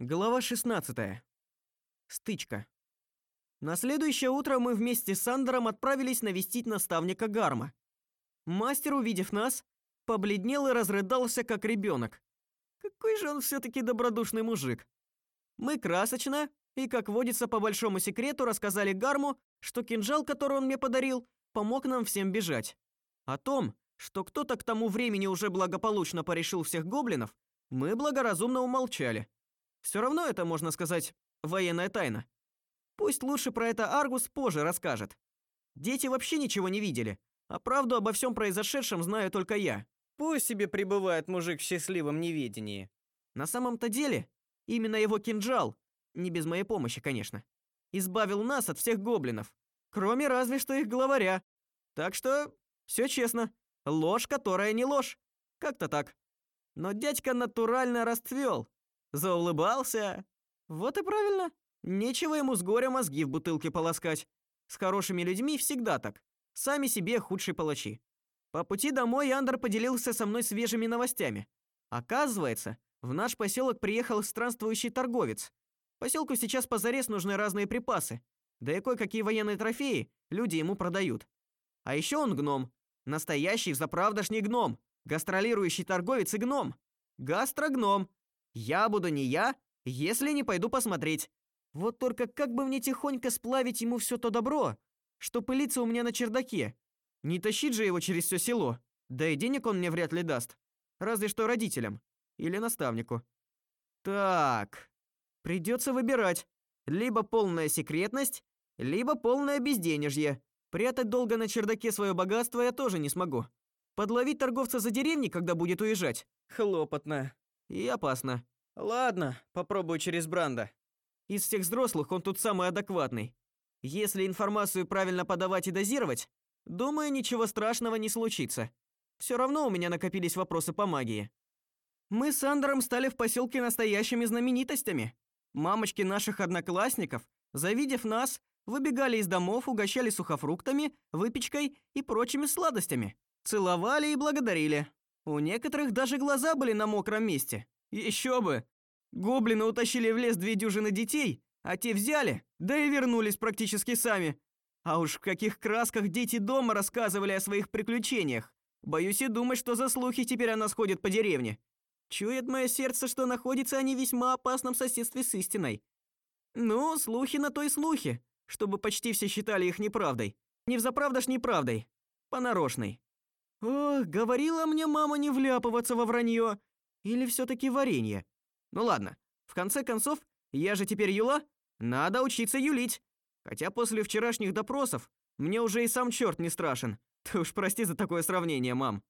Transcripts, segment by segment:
Глава 16. Стычка. На следующее утро мы вместе с Андером отправились навестить наставника Гарма. Мастер, увидев нас, побледнел и разрыдался как ребенок. Какой же он все таки добродушный мужик. Мы красочно и, как водится по большому секрету, рассказали Гарму, что кинжал, который он мне подарил, помог нам всем бежать. О том, что кто-то к тому времени уже благополучно порешил всех гоблинов, мы благоразумно умолчали. Все равно это, можно сказать, военная тайна. Пусть лучше про это Аргус позже расскажет. Дети вообще ничего не видели, а правду обо всем произошедшем знаю только я. Пусть себе пребывает мужик в счастливом неведении. На самом-то деле, именно его кинжал, не без моей помощи, конечно, избавил нас от всех гоблинов, кроме разве что их главаря. Так что все честно. Ложь, которая не ложь. Как-то так. Но дядька натурально расцвел заулыбался. Вот и правильно. Нечего ему с горя мозги в бутылке полоскать. С хорошими людьми всегда так. Сами себе худшие палачи. По пути домой Андер поделился со мной свежими новостями. Оказывается, в наш поселок приехал странствующий торговец. Поселку сейчас позарез нужны разные припасы. Да и кое-какие военные трофеи люди ему продают. А еще он гном. Настоящий заправдошний гном. Гастролирующий торговец и гном. Гастрогном. Я буду не я, если не пойду посмотреть. Вот только как бы мне тихонько сплавить ему все то добро, что пылится у меня на чердаке. Не тащить же его через все село. Да и денег он мне вряд ли даст. Разве что родителям или наставнику. Так. Придется выбирать: либо полная секретность, либо полное безденежье. Прятать долго на чердаке свое богатство я тоже не смогу. Подловить торговца за деревней, когда будет уезжать, хлопотно. И опасно. Ладно, попробую через Бранда. Из всех взрослых он тут самый адекватный. Если информацию правильно подавать и дозировать, думаю, ничего страшного не случится. Все равно у меня накопились вопросы по магии. Мы с Андером стали в поселке настоящими знаменитостями. Мамочки наших одноклассников, завидев нас, выбегали из домов, угощали сухофруктами, выпечкой и прочими сладостями, целовали и благодарили. У некоторых даже глаза были на мокром месте. Еще бы. Гоблины утащили в лес две дюжины детей, а те взяли, да и вернулись практически сами. А уж в каких красках дети дома рассказывали о своих приключениях. Боюсь и думать, что за слухи теперь о нас ходят по деревне. Чует мое сердце, что находится они в весьма опасном соседстве с истиной. Ну, слухи на то и слухи, чтобы почти все считали их неправдой. Не взаправдошь неправдой, понарочной. Ох, говорила мне мама не вляпываться во вранье. Или все таки варенье. Ну ладно. В конце концов, я же теперь Юла, надо учиться юлить. Хотя после вчерашних допросов мне уже и сам черт не страшен. Ты уж прости за такое сравнение, мам.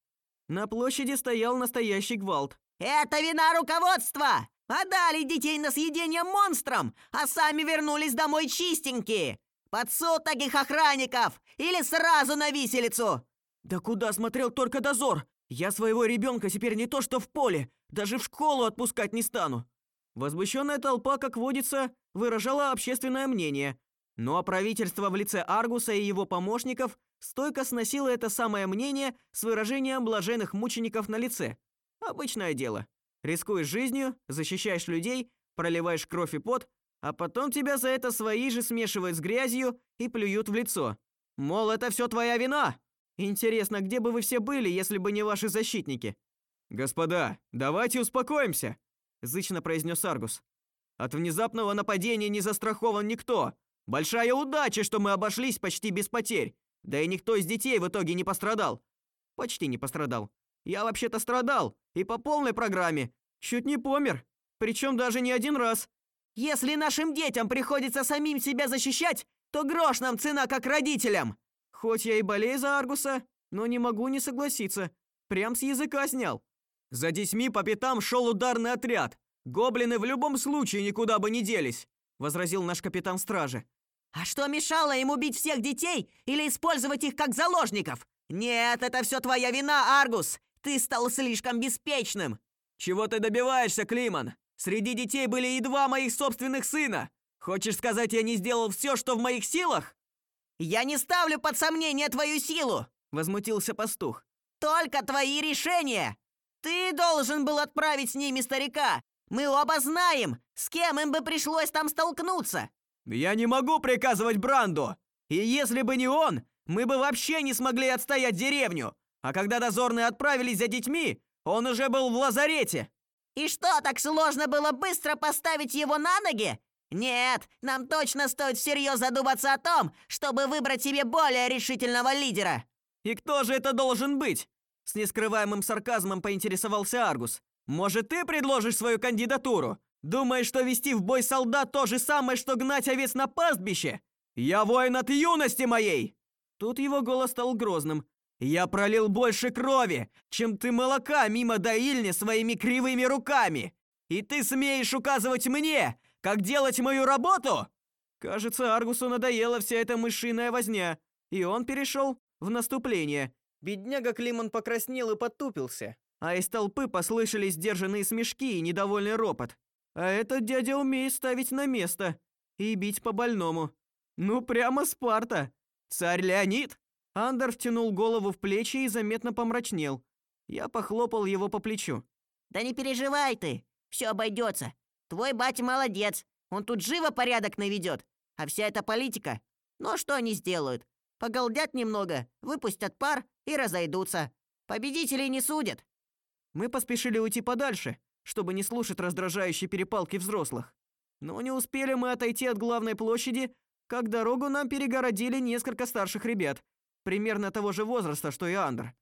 На площади стоял настоящий гвалт. Это вина руководства. Отдали детей на съедение монстрам, а сами вернулись домой чистенькие. Под суд таких охранников или сразу на виселицу. Да куда смотрел только дозор? Я своего ребенка теперь не то что в поле, даже в школу отпускать не стану. Возмущенная толпа, как водится, выражала общественное мнение. Ну а правительство в лице Аргуса и его помощников стойко сносило это самое мнение с выражением блаженных мучеников на лице. Обычное дело. Рискуешь жизнью, защищаешь людей, проливаешь кровь и пот, а потом тебя за это свои же смешивают с грязью и плюют в лицо. Мол, это все твоя вина. Интересно, где бы вы все были, если бы не ваши защитники? Господа, давайте успокоимся, зычно произнес Аргус. От внезапного нападения не застрахован никто. Большая удача, что мы обошлись почти без потерь. Да и никто из детей в итоге не пострадал. Почти не пострадал. Я вообще-то страдал, и по полной программе. Чуть не помер, причем даже не один раз. Если нашим детям приходится самим себя защищать, то грош нам цена как родителям. Хоть я и болею за Аргуса, но не могу не согласиться. Прям с языка снял. За детьми по пятам шел ударный отряд. Гоблины в любом случае никуда бы не делись, возразил наш капитан стражи. А что мешало им убить всех детей или использовать их как заложников? Нет, это все твоя вина, Аргус. Ты стал слишком беспечным. Чего ты добиваешься, Климан? Среди детей были и два моих собственных сына. Хочешь сказать, я не сделал все, что в моих силах? Я не ставлю под сомнение твою силу, возмутился пастух. Только твои решения. Ты должен был отправить с ними старика, Мы оба знаем, с кем им бы пришлось там столкнуться. Я не могу приказывать Бранду. И если бы не он, мы бы вообще не смогли отстоять деревню. А когда дозорные отправились за детьми, он уже был в лазарете. И что, так сложно было быстро поставить его на ноги? Нет, нам точно стоит всерьез задуматься о том, чтобы выбрать себе более решительного лидера. И кто же это должен быть? С нескрываемым сарказмом поинтересовался Аргус. Может, ты предложишь свою кандидатуру? Думаешь, что вести в бой солдат то же самое, что гнать овец на пастбище? Я воин от юности моей. Тут его голос стал грозным. Я пролил больше крови, чем ты молока мимо доильни своими кривыми руками. И ты смеешь указывать мне, как делать мою работу? Кажется, Аргусу надоела вся эта мышиная возня, и он перешел в наступление. Бедняга Климон покраснел и потупился, а из толпы послышались сдержанные смешки и недовольный ропот. А этот дядя умеет ставить на место и бить по больному. Ну прямо Спарта. Царь Леонид. Андер втянул голову в плечи и заметно помрачнел. Я похлопал его по плечу. Да не переживай ты, все обойдется. Твой батя молодец. Он тут живо порядок наведет. А вся эта политика, ну что они сделают? Поголдят немного, выпустят пар и разойдутся. Победителей не судят. Мы поспешили уйти подальше, чтобы не слушать раздражающие перепалки взрослых. Но не успели мы отойти от главной площади, как дорогу нам перегородили несколько старших ребят, примерно того же возраста, что и Андр.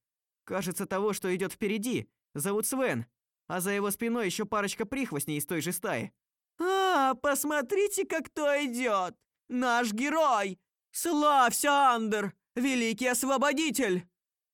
Кажется, того, что идет впереди, зовут Свен, а за его спиной еще парочка прихвостней из той же стаи. А, посмотрите, как кто идет! Наш герой! Славься, Андер, великий освободитель!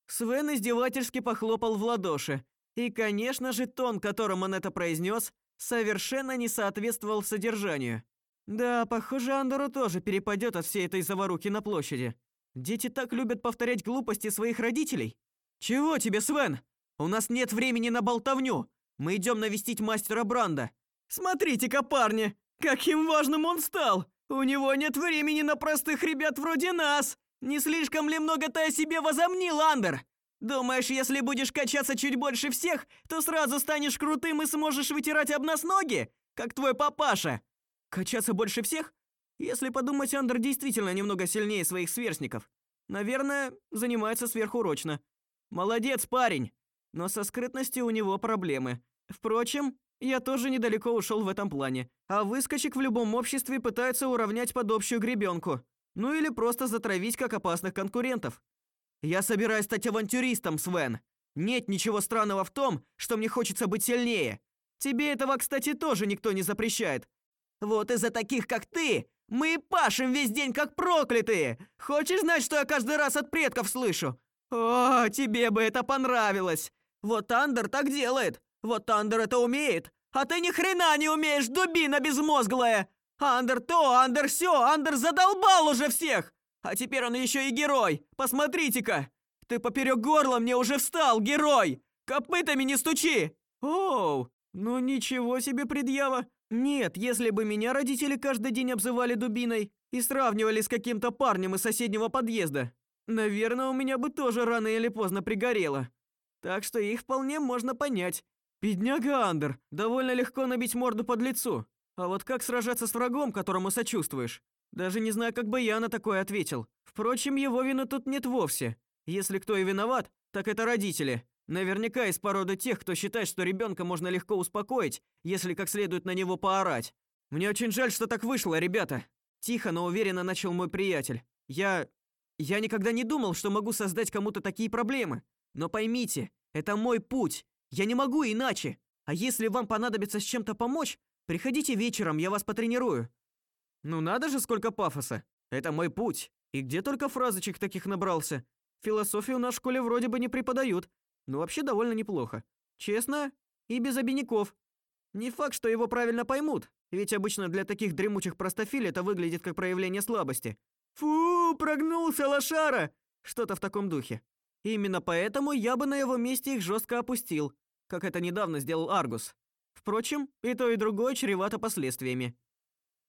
Свен издевательски похлопал в ладоши, и, конечно же, тон, которым он это произнес, совершенно не соответствовал содержанию. Да, похоже, Андору тоже перепадет от всей этой заварухи на площади. Дети так любят повторять глупости своих родителей. Чего тебе, Свен? У нас нет времени на болтовню. Мы идем навестить мастера Бранда. Смотрите-ка, парни, каким важным он стал. У него нет времени на простых ребят вроде нас. Не слишком ли много ты о себе возомнил, Андер? Думаешь, если будешь качаться чуть больше всех, то сразу станешь крутым и сможешь вытирать об нас ноги, как твой папаша? Качаться больше всех? Если подумать, Андер действительно немного сильнее своих сверстников. Наверное, занимается сверхурочно. Молодец, парень. Но со скрытностью у него проблемы. Впрочем, я тоже недалеко ушел в этом плане. А выскочек в любом обществе пытаются уравнять под общую гребенку. Ну или просто затравить как опасных конкурентов. Я собираюсь стать авантюристом, Свен. Нет ничего странного в том, что мне хочется быть сильнее. Тебе этого, кстати, тоже никто не запрещает. Вот из-за таких, как ты, мы и пашем весь день как проклятые. Хочешь знать, что я каждый раз от предков слышу? О, тебе бы это понравилось. Вот Андер так делает. Вот Андер это умеет. А ты ни хрена не умеешь, дубина безмозглая. Андер то, Андер все, Андер задолбал уже всех. А теперь он еще и герой. Посмотрите-ка. Ты поперек горла мне уже встал, герой. Копытами не стучи. Оу, ну ничего себе предъява. Нет, если бы меня родители каждый день обзывали дубиной и сравнивали с каким-то парнем из соседнего подъезда, наверное, у меня бы тоже рано или поздно пригорело. Так что их вполне можно понять. Бедняга Андер, довольно легко набить морду под лицо. А вот как сражаться с врагом, которому сочувствуешь? Даже не знаю, как бы я на такое ответил. Впрочем, его вины тут нет вовсе. Если кто и виноват, так это родители. Наверняка из породы тех, кто считает, что ребенка можно легко успокоить, если как следует на него поорать. Мне очень жаль, что так вышло, ребята. Тихо, но уверенно начал мой приятель. Я я никогда не думал, что могу создать кому-то такие проблемы. Но поймите, это мой путь. Я не могу иначе. А если вам понадобится с чем-то помочь, приходите вечером, я вас потренирую. Ну надо же, сколько пафоса. Это мой путь. И где только фразочек таких набрался. Философию на школе вроде бы не преподают, но вообще довольно неплохо. Честно и без обиняков. Не факт, что его правильно поймут, ведь обычно для таких дремучих простофиль это выглядит как проявление слабости. Фу, прогнулся лошара. Что-то в таком духе. Именно поэтому я бы на его месте их жестко опустил, как это недавно сделал Аргус. Впрочем, и то, и другое чревато последствиями.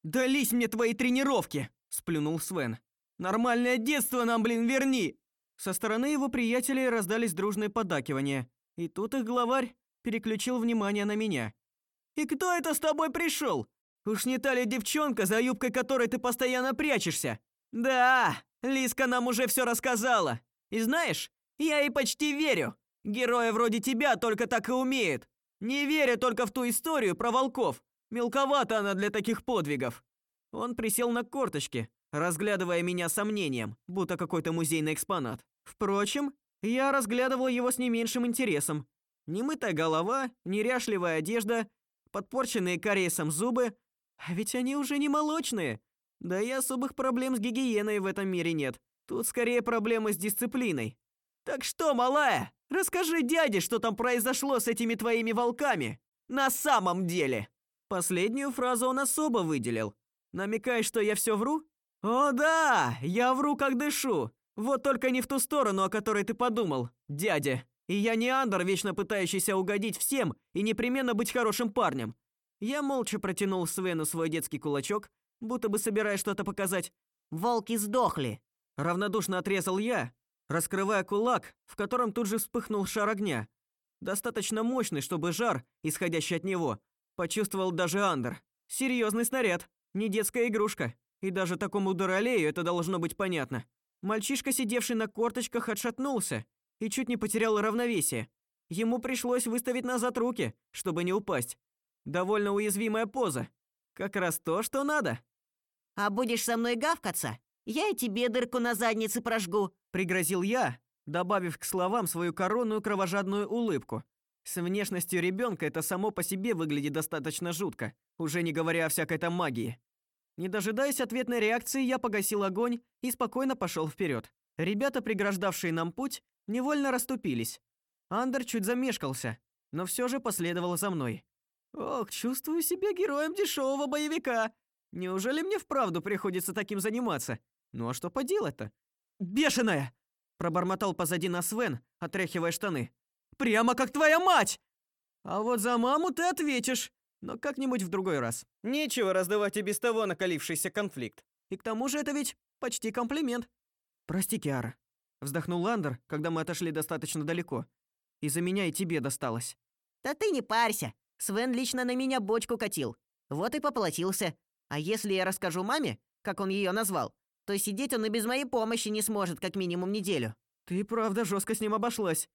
«Дались мне твои тренировки!» – сплюнул Свен. «Нормальное детство нам, блин, верни!» Со стороны его приятелей раздались дружные поддакивания, и тут их главарь переключил внимание на меня. И кто это с тобой пришел? Уж не та ли девчонка, за юбкой которой ты постоянно прячешься? Да, Лиска нам уже все рассказала. И знаешь, я ей почти верю. Герои вроде тебя только так и умеют. Не веря только в ту историю про волков. Мелковата она для таких подвигов. Он присел на корточки, разглядывая меня сомнением, будто какой-то музейный экспонат. Впрочем, я разглядывал его с не меньшим интересом. Немытая голова, неряшливая одежда, подпорченные кариесом зубы, а ведь они уже не молочные. Да и особых проблем с гигиеной в этом мире нет. Тут скорее проблемы с дисциплиной. Так что, малая, расскажи дяде, что там произошло с этими твоими волками. На самом деле. Последнюю фразу он особо выделил. Намекаешь, что я все вру? О да, я вру как дышу. Вот только не в ту сторону, о которой ты подумал, дядя. И я не Андер, вечно пытающийся угодить всем и непременно быть хорошим парнем. Я молча протянул Свену свой детский кулачок, будто бы собираясь что-то показать. Волки сдохли. Равнодушно отрезал я, раскрывая кулак, в котором тут же вспыхнул шар огня. Достаточно мощный, чтобы жар, исходящий от него, почувствовал даже Андер. Серьезный снаряд, не детская игрушка. И даже такому дуралею это должно быть понятно. Мальчишка, сидевший на корточках, отшатнулся и чуть не потерял равновесие. Ему пришлось выставить назад руки, чтобы не упасть. Довольно уязвимая поза. Как раз то, что надо. А будешь со мной гавкаться? Я и тебе дырку на заднице прожгу, пригрозил я, добавив к словам свою коронную кровожадную улыбку. С внешностью ребенка это само по себе выглядит достаточно жутко, уже не говоря о всякой там магии. Не дожидаясь ответной реакции, я погасил огонь и спокойно пошел вперед. Ребята, преграждавшие нам путь, невольно расступились. Андер чуть замешкался, но все же последовал за мной. Ох, чувствую себя героем дешевого боевика. Неужели мне вправду приходится таким заниматься? Ну а что поделать-то? Бешеная, пробормотал позади нас Свен, отряхивая штаны. Прямо как твоя мать. А вот за маму ты ответишь но как-нибудь в другой раз. Нечего раздавать и без того накалившийся конфликт. И к тому же это ведь почти комплимент. Прости, Киара, вздохнул Ландер, когда мы отошли достаточно далеко. Из-за меня и тебе досталось. Да ты не парься. Свен лично на меня бочку катил. Вот и поплатился. А если я расскажу маме, как он ее назвал, то сидеть он и без моей помощи не сможет как минимум неделю. Ты правда жестко с ним обошлась.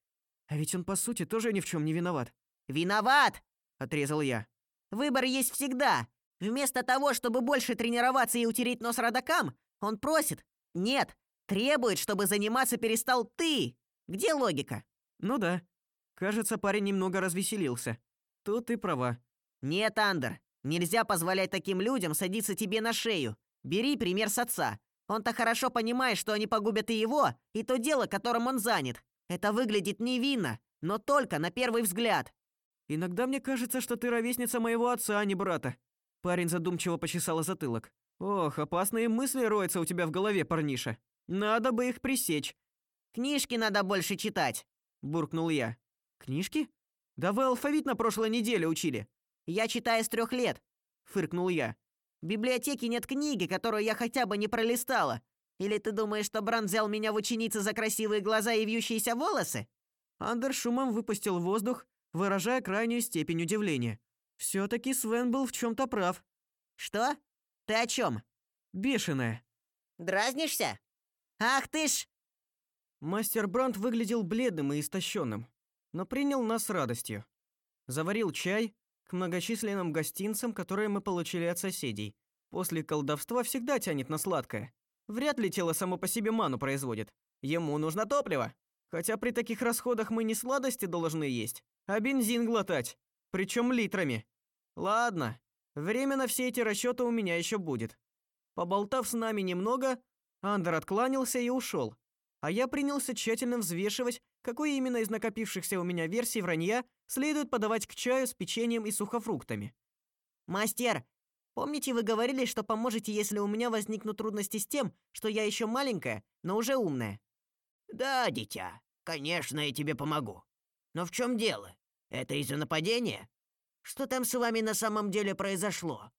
А ведь он по сути тоже ни в чем не виноват. Виноват, отрезал я. Выбор есть всегда. Вместо того, чтобы больше тренироваться и утереть нос родакам, он просит, нет, требует, чтобы заниматься перестал ты. Где логика? Ну да. Кажется, парень немного развеселился. Тут ты права. Нет, Андер, нельзя позволять таким людям садиться тебе на шею. Бери пример с отца. Он-то хорошо понимает, что они погубят и его, и то дело, которым он занят. Это выглядит невинно, но только на первый взгляд. Иногда мне кажется, что ты ровесница моего отца, а не брата. Парень задумчиво почесал затылок. Ох, опасные мысли роются у тебя в голове, парниша. Надо бы их пресечь. Книжки надо больше читать, буркнул я. Книжки? Да вы алфавит на прошлой неделе учили. Я читаю с трех лет, фыркнул я. В библиотеке нет книги, которую я хотя бы не пролистала. Или ты думаешь, что Бран взял меня в ученицы за красивые глаза и вьющиеся волосы? Андер шумом выпустил воздух выражая крайнюю степень удивления. все таки Свен был в чем то прав. Что? Ты о чем? Бешеная. Дразнишься? Ах ты ж. Мастер Бранд выглядел бледным и истощенным, но принял нас с радостью. Заварил чай к многочисленным гостинцам, которые мы получили от соседей. После колдовства всегда тянет на сладкое. Вряд ли тело само по себе ману производит. Ему нужно топливо. Хотя при таких расходах мы не сладости должны есть, а бензин глотать, причем литрами. Ладно, время на все эти расчеты у меня еще будет. Поболтав с нами немного, Андер откланялся и ушел, а я принялся тщательно взвешивать, какой именно из накопившихся у меня версий вранья следует подавать к чаю с печеньем и сухофруктами. Мастер, помните, вы говорили, что поможете, если у меня возникнут трудности с тем, что я еще маленькая, но уже умная? Да, дитя. Конечно, я тебе помогу. Но в чем дело? Это из-за нападения? Что там с вами на самом деле произошло?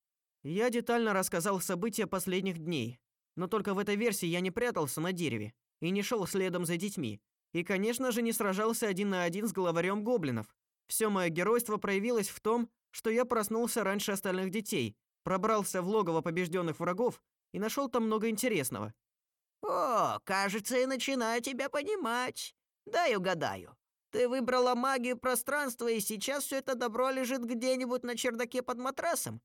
Я детально рассказал события последних дней. Но только в этой версии я не прятался на дереве и не шел следом за детьми. И, конечно же, не сражался один на один с главарем гоблинов. Все мое геройство проявилось в том, что я проснулся раньше остальных детей, пробрался в логово побежденных врагов и нашел там много интересного. О, кажется, я начинаю тебя понимать. Дай угадаю. Ты выбрала магию пространства, и сейчас все это добро лежит где-нибудь на чердаке под матрасом?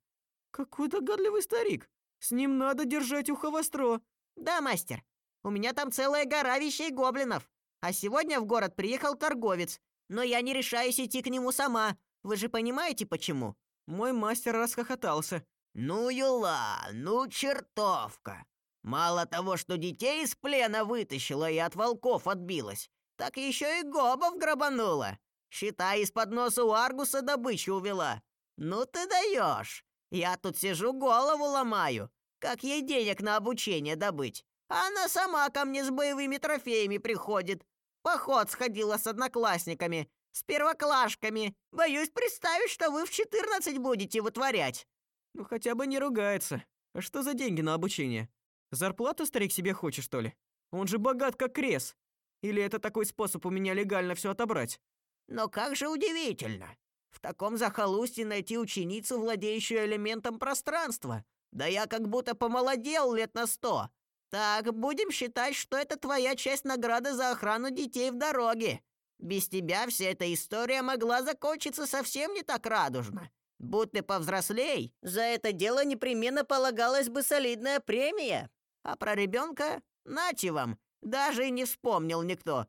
Какой догадливый старик. С ним надо держать ухо востро. Да, мастер. У меня там целая гора вещей гоблинов. А сегодня в город приехал торговец, но я не решаюсь идти к нему сама. Вы же понимаете почему? Мой мастер расхохотался. Ну, Юла, ну чертовка. Мало того, что детей из плена вытащила и от волков отбилась, так еще и гобов грабанула. Считай, из-под носа у Аргуса добычу увела. Ну ты даешь. Я тут сижу, голову ломаю. Как ей денег на обучение добыть? А она сама ко мне с боевыми трофеями приходит. Поход сходила с одноклассниками, с первоклашками. Боюсь представить, что вы в 14 будете вытворять. Ну хотя бы не ругается. А что за деньги на обучение? Зарплату старик себе хочет, что ли? Он же богат как крес. Или это такой способ у меня легально все отобрать? Но как же удивительно. В таком захолустье найти ученицу, владеющую элементом пространства. Да я как будто помолодел лет на сто. Так, будем считать, что это твоя часть награды за охрану детей в дороге. Без тебя вся эта история могла закончиться совсем не так радужно. Будь ты повзрослей, за это дело непременно полагалась бы солидная премия. А про ребенка, нате вам, даже и не вспомнил никто.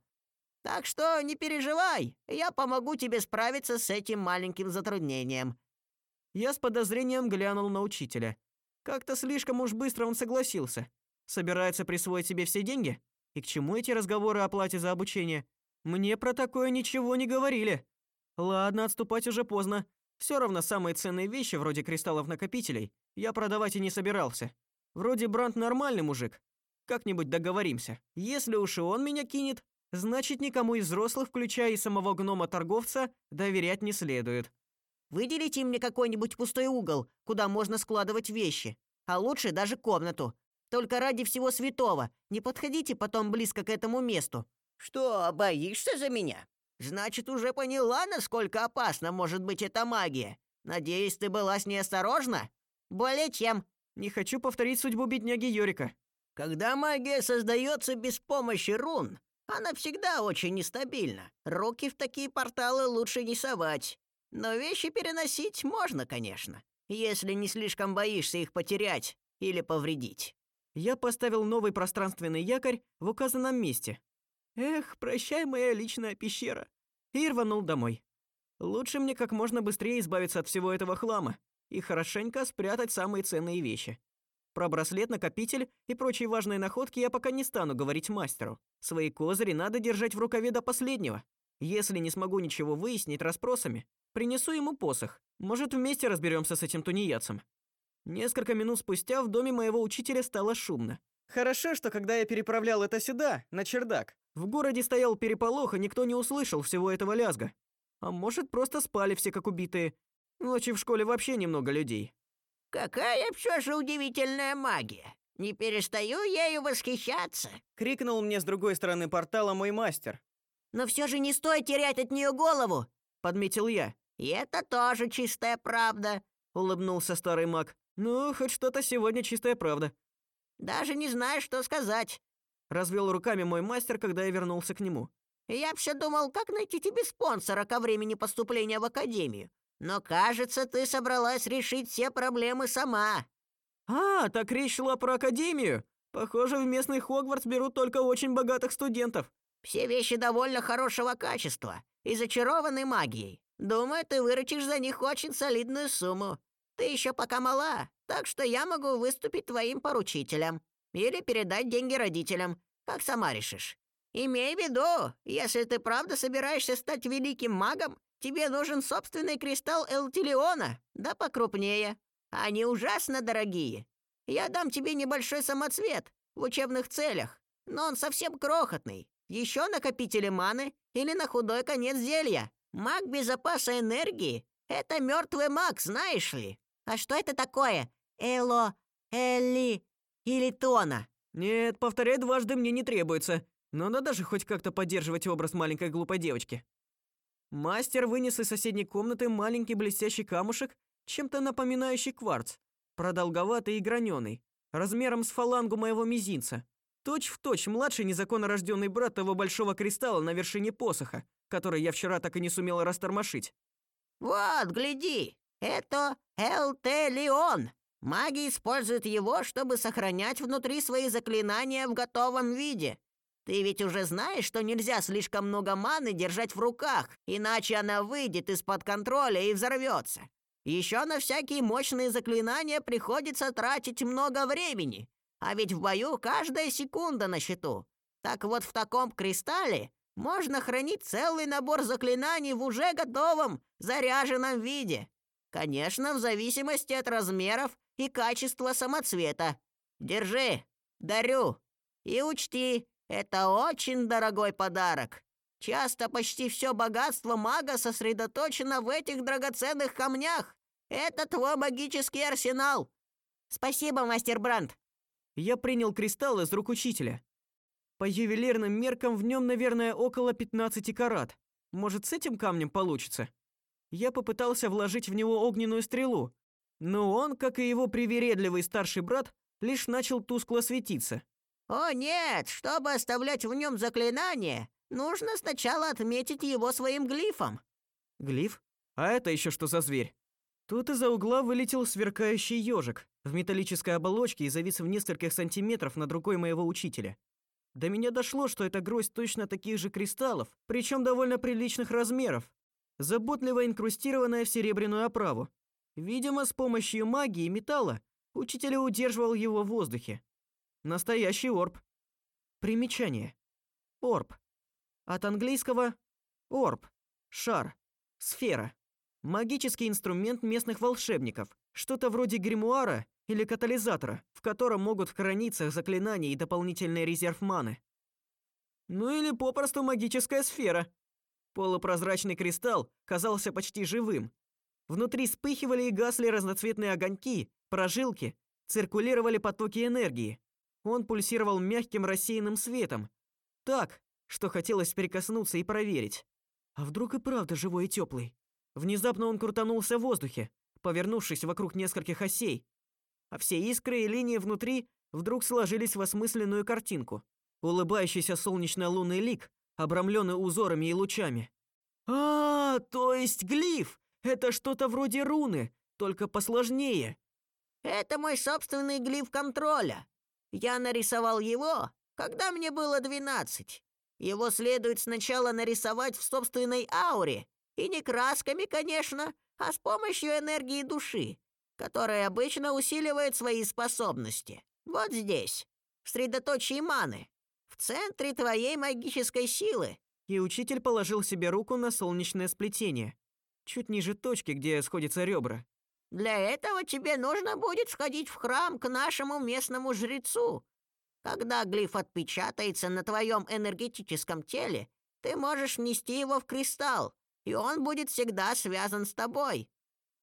Так что не переживай, я помогу тебе справиться с этим маленьким затруднением». Я с подозрением глянул на учителя. Как-то слишком уж быстро он согласился. Собирается присвоить себе все деньги? И к чему эти разговоры о плате за обучение? Мне про такое ничего не говорили. Ладно, отступать уже поздно. Все равно самые ценные вещи, вроде кристаллов-накопителей, я продавать и не собирался. Вроде Бранд нормальный мужик. Как-нибудь договоримся. Если уж и он меня кинет, значит, никому из взрослых, включая и самого гнома-торговца, доверять не следует. Выделите мне какой-нибудь пустой угол, куда можно складывать вещи, а лучше даже комнату. Только ради всего святого, не подходите потом близко к этому месту. Что, боишься за меня? Значит, уже поняла, насколько опасна может быть эта магия. Надеюсь, ты была с ней осторожна? Более чем. Не хочу повторить судьбу бедняги Йорика. Когда магия создается без помощи рун, она всегда очень нестабильна. Руки в такие порталы лучше не совать. Но вещи переносить можно, конечно, если не слишком боишься их потерять или повредить. Я поставил новый пространственный якорь в указанном месте. Эх, прощай, моя личная пещера. И рванул домой. Лучше мне как можно быстрее избавиться от всего этого хлама и хорошенько спрятать самые ценные вещи. Про браслет-накопитель и прочие важные находки я пока не стану говорить мастеру. Свои козыри надо держать в рукаве до последнего. Если не смогу ничего выяснить расспросами, принесу ему посох. Может, вместе разберемся с этим тунеядцем. Несколько минут спустя в доме моего учителя стало шумно. Хорошо, что когда я переправлял это сюда, на чердак, в городе стоял переполох, и никто не услышал всего этого лязга. А может, просто спали все как убитые. Ночью в школе вообще немного людей. «Какая все же удивительная магия! Не перестаю ею восхищаться!» — крикнул мне с другой стороны портала мой мастер. «Но все же не стоит терять от нее голову!» — подметил я. «И это тоже чистая правда!» — улыбнулся старый маг. «Ну, хоть что-то сегодня чистая правда». «Даже не знаю, что сказать!» — развел руками мой мастер, когда я вернулся к нему. «Я все думал, как найти тебе спонсора ко времени поступления в академию. Но, кажется, ты собралась решить все проблемы сама. А, так речь шла про академию. Похоже, в местный Хогвартс берут только очень богатых студентов. Все вещи довольно хорошего качества и зачарованы магией. Думаю, ты выручишь за них очень солидную сумму. Ты еще пока мала, так что я могу выступить твоим поручителем или передать деньги родителям, как сама решишь. Имей в виду, если ты правда собираешься стать великим магом, Тебе нужен собственный кристалл Элтилиона, да покрупнее. Они ужасно дорогие. Я дам тебе небольшой самоцвет в учебных целях, но он совсем крохотный. Еще накопители маны или на худой конец зелья. Маг без запаса энергии — это мертвый маг, знаешь ли. А что это такое? Эло, Элли или Тона? Нет, повторять дважды мне не требуется. Но надо же хоть как-то поддерживать образ маленькой глупой девочки. Мастер вынес из соседней комнаты маленький блестящий камушек, чем-то напоминающий кварц, продолговатый и граненый, размером с фалангу моего мизинца. Точь в точь младший незаконно рожденный брат того большого кристалла на вершине посоха, который я вчера так и не сумел растормошить. Вот, гляди, это Элтелион. Маги используют его, чтобы сохранять внутри свои заклинания в готовом виде. Ты ведь уже знаешь, что нельзя слишком много маны держать в руках, иначе она выйдет из-под контроля и взорвется. Еще на всякие мощные заклинания приходится тратить много времени, а ведь в бою каждая секунда на счету. Так вот в таком кристалле можно хранить целый набор заклинаний в уже готовом, заряженном виде. Конечно, в зависимости от размеров и качества самоцвета. Держи, дарю. И учти, это очень дорогой подарок. Часто почти все богатство мага сосредоточено в этих драгоценных камнях. Это твой магический арсенал. Спасибо, мастер Бранд. Я принял кристалл из рук учителя. По ювелирным меркам в нем, наверное, около 15 карат. Может, с этим камнем получится? Я попытался вложить в него огненную стрелу, но он, как и его привередливый старший брат, лишь начал тускло светиться. О нет, чтобы оставлять в нем заклинание, нужно сначала отметить его своим глифом. Глиф? А это еще что за зверь? Тут из-за угла вылетел сверкающий ежик в металлической оболочке и завис в нескольких сантиметров над рукой моего учителя. До меня дошло, что это гроздь точно таких же кристаллов, причем довольно приличных размеров, заботливо инкрустированная в серебряную оправу. Видимо, с помощью магии металла учитель удерживал его в воздухе. Настоящий орб. Примечание. Орб. От английского орб шар, сфера. Магический инструмент местных волшебников, что-то вроде гримуара или катализатора, в котором могут храниться заклинания и дополнительный резерв маны. Ну или попросту магическая сфера. Полупрозрачный кристалл казался почти живым, Внутри вспыхивали и гасли разноцветные огоньки, прожилки, циркулировали потоки энергии. Он пульсировал мягким рассеянным светом, так, что хотелось прикоснуться и проверить. А вдруг и правда живой и теплый? Внезапно он крутанулся в воздухе, повернувшись вокруг нескольких осей, а все искры и линии внутри вдруг сложились в осмысленную картинку. Улыбающийся солнечно-лунный лик, обрамленный узорами и лучами. А, то есть глиф! Это что-то вроде руны, только посложнее. Это мой собственный глиф контроля. Я нарисовал его, когда мне было двенадцать. Его следует сначала нарисовать в собственной ауре, и не красками, конечно, а с помощью энергии души, которая обычно усиливает свои способности. Вот здесь, в средоточии маны, центре твоей магической силы. И учитель положил себе руку на солнечное сплетение чуть ниже точки, где сходятся ребра. Для этого тебе нужно будет сходить в храм к нашему местному жрецу. Когда глиф отпечатается на твоем энергетическом теле, ты можешь нести его в кристалл, и он будет всегда связан с тобой.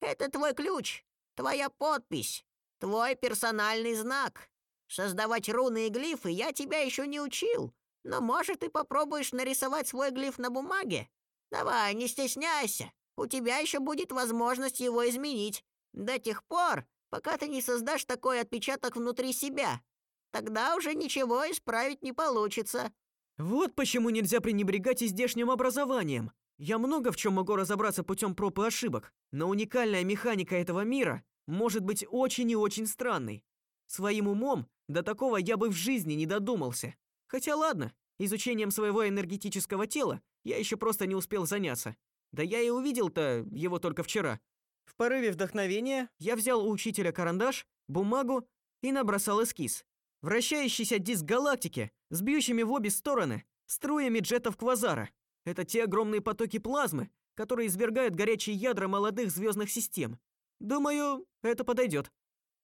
Это твой ключ, твоя подпись, твой персональный знак. Создавать руны и глифы я тебя еще не учил, но, может, ты попробуешь нарисовать свой глиф на бумаге? Давай, не стесняйся у тебя еще будет возможность его изменить. До тех пор, пока ты не создашь такой отпечаток внутри себя. Тогда уже ничего исправить не получится. Вот почему нельзя пренебрегать и образованием. Я много в чем могу разобраться путем проб и ошибок, но уникальная механика этого мира может быть очень и очень странной. Своим умом до такого я бы в жизни не додумался. Хотя ладно, изучением своего энергетического тела я еще просто не успел заняться. Да я и увидел-то его только вчера. В порыве вдохновения я взял у учителя карандаш, бумагу и набросал эскиз. Вращающийся диск галактики с бьющими в обе стороны струями джетов квазара. Это те огромные потоки плазмы, которые извергают горячие ядра молодых звездных систем. Думаю, это подойдет.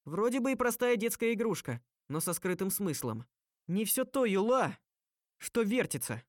Вроде бы и простая детская игрушка, но со скрытым смыслом. Не все то юла, что вертится.